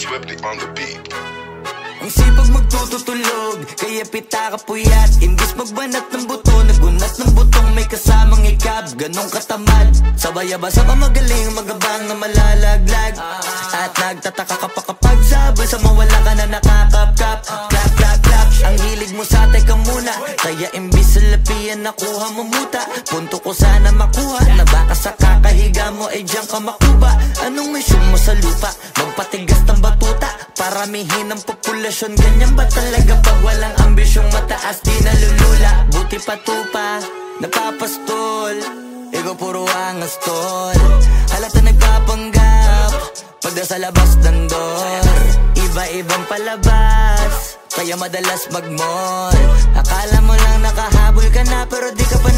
Swiftly on the beat. Ang sipag magtututulog Kaya pita ka puyat. Imbis magbanat ng buto Nagunat ng butong may kasamang ikab. Ganong katamad Sabay-abasa pa magaling Magabang na malalaglag. At nagtataka ka pa kapag sabay Sa mawala ka na nakakapkap. Clap, clap, clap. Ang hilig mo sa teka muna Kaya imbis sa lapian nakuha mo muta. Punto ko sana makuha Na baka sa kakahiga mo ay diyan ka makuba. Anong mission mo sa lupa? Batuta Paramihin ang populasyon. Ganyan ba talaga pag walang ambisyong mataas? Di nalulula. Buti pa tupa Napapastol. Ikaw puro angas tol. Halata nagpapanggap Pag nasa labas ng door. Iba-ibang palabas Kaya madalas mag-mall. Akala mo lang nakahabol ka na Pero di ka pa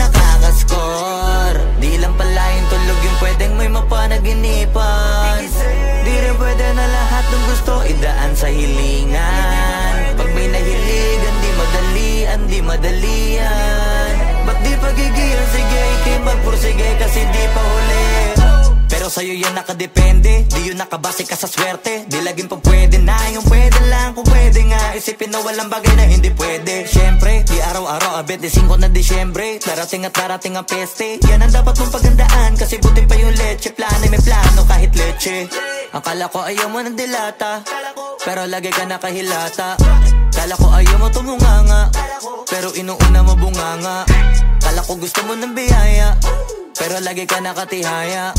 magpursige kasi di pa huli. Pero sa'yo yan nakadepende. Di yun nakabase ka sa swerte. Di laging pa pwede na Yung pwede lang. Kung pwede nga Isipin na walang bagay na hindi pwede. Siyempre, di araw-araw ah, 25 na Disyembre. Darating at darating ang peste. Yan ang dapat mong pagandaan Kasi buti pa yung leche. Plano may plano kahit leche. Akala ko ayaw mo ng dilata Pero lagi ka nakahilata. Kala ko ayaw mo tumunganga Pero inuuna mo bunganga. Kala ko gusto mo ng biyaya pero lagi ka nakatihaya.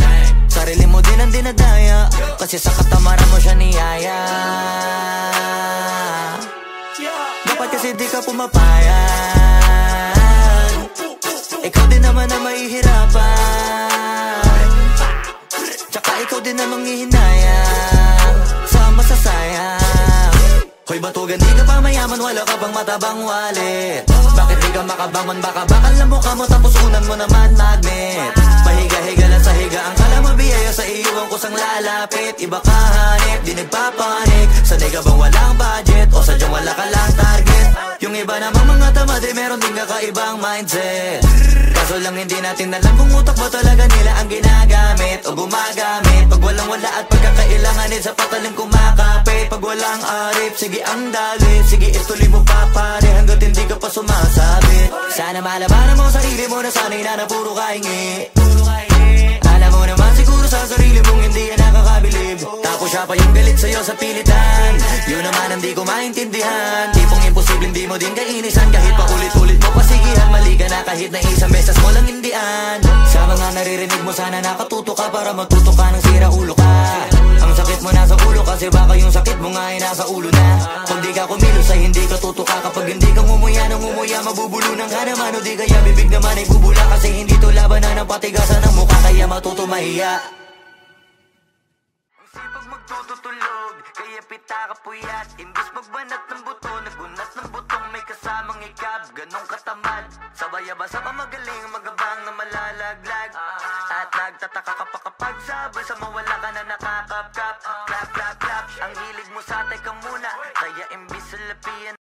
Sarili mo din ang dinadaya. Kasi sa katamaran mo siya niyaya. Dapat kasi di ka pumapayag. Ikaw din naman ang mahihirapan. Tsaka ikaw din ang manghihinayang. Sa masasayang. Hoy batugan di ka pa mayaman. Wala ka pang matabang wallet? Bakit di ka makabangon Baka bakal na mukha mo. Tapos unan mo naman magnet lalapit Iba ka hanip Di nagpapanik. Sanay ka bang walang budget O sadyang wala ka lang target? Yung iba namang mga tamad Eh meron din kakaibang mindset. Kaso lang hindi natin alam Kung utak ba talaga nila ang ginagamit O gumagamit. Pag walang wala at pagkakailanganin Sa patalim kumakapit. Pag walang arip Sige ang dali. Sige ituloy mo pa pare Hanggat hindi ka pa sumasabi Sana malabanan mo sarili mo Na sanay na na puro kahingi Siya pa yung galit sa'yo sa pilitan. Yun naman ang di ko maintindihan. Tipong imposible hindi mo din kainisan. Kahit pa ulit-ulit mo pasigihan Mali ka na kahit na isang beses mo lang hindian Sa mga naririnig mo sana nakatuto ka Para matuto ka ng sira ulo ka. Ang sakit mo nasa ulo kasi baka yung sakit mo nga ay nasa ulo na. Kung di ka kumilos ay hindi ka tutuka Kapag hindi ka ngumuya ng ngumuya Mabubulunan ka naman. O di kaya bibig naman ay bubula Kasi hindi to labanan ng patigasan ng mukha Kaya matuto mahiya sipag magtututulog Kaya pita ka puyat. Imbis magbanat ng buto Nagunat ng butong may kasamang ikab. Ganong katamad Sabay-abasa pa magaling Magabang na malalaglag. At nagtataka ka pa kapag sabay Sa mawala ka na nakakapkap. Clap, clap, clap. Ang hilig mo sa teka muna